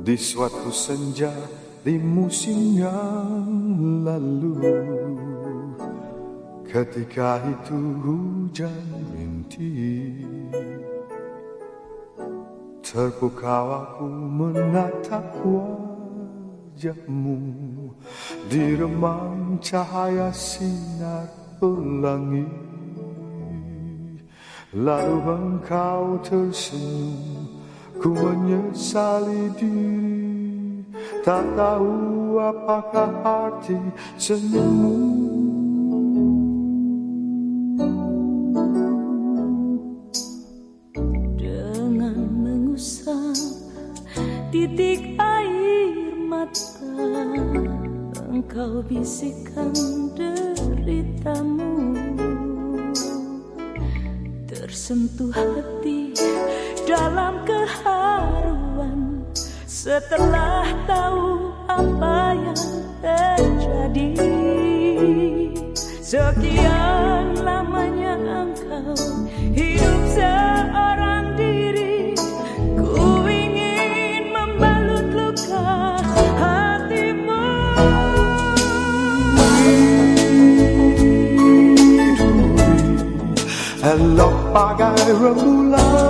Di suatu senja di musim yang lalu Ketika itu hujan rintik Terpukau aku menatap wajahmu. Di remang cahaya sinar pelangi Lalu engkau tersenyum Ku menyesali diri Tak tahu apakah arti senyummu. Dengan mengusap titik air mata Engkau bisikkan deritamu. Tersentuh hati dalam keharuan. Setelah tahu apa yang terjadi Sekian lamanya engkau hidup seorang diri. Ku ingin membalut luka hatimu. Elok bagai rembulan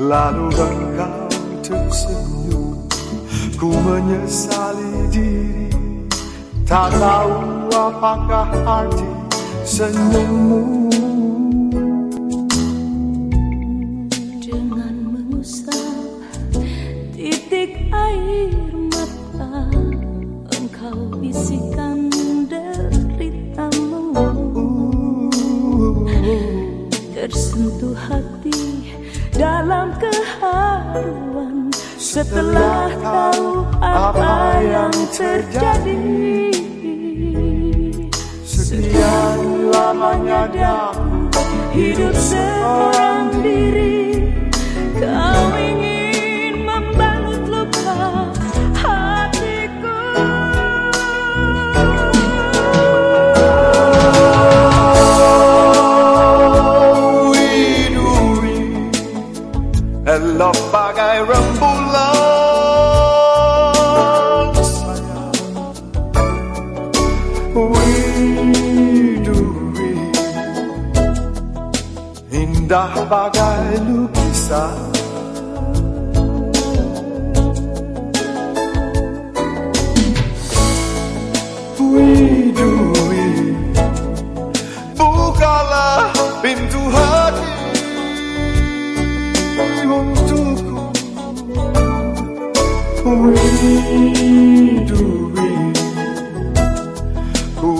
Lalu engkau tersenyum Ku menyesali diri. Tak tahu apakah arti senyummu. Dengan mengusap titik air mata Engkau bisikan Setelah tahu apa yang terjadi Sekian lamanya daku Hidup seorang diri Elok bagai rembulan sayang Widuri Indah bagai lukisan